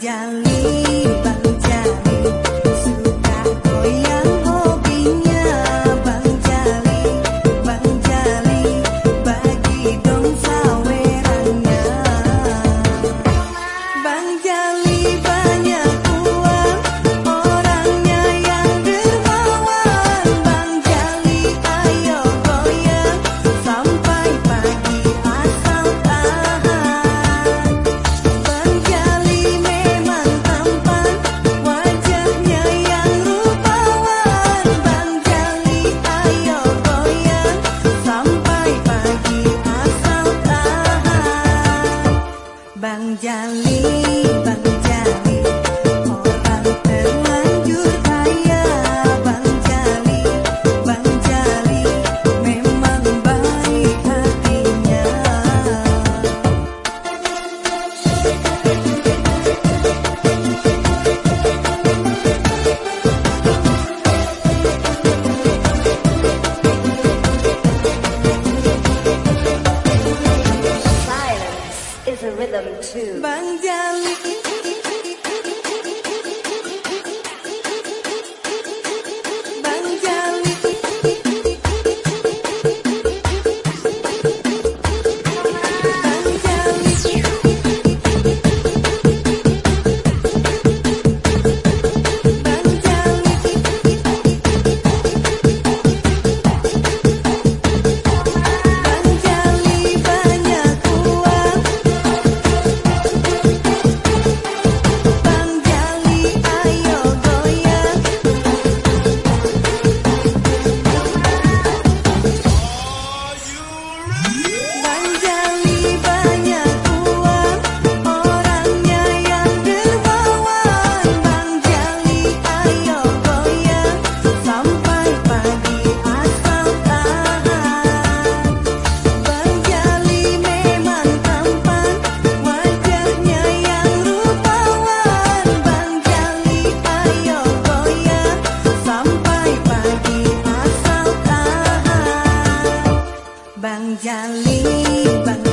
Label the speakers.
Speaker 1: ya Bang Jali, Bang two. Bang Jali. Bang Jali, Bang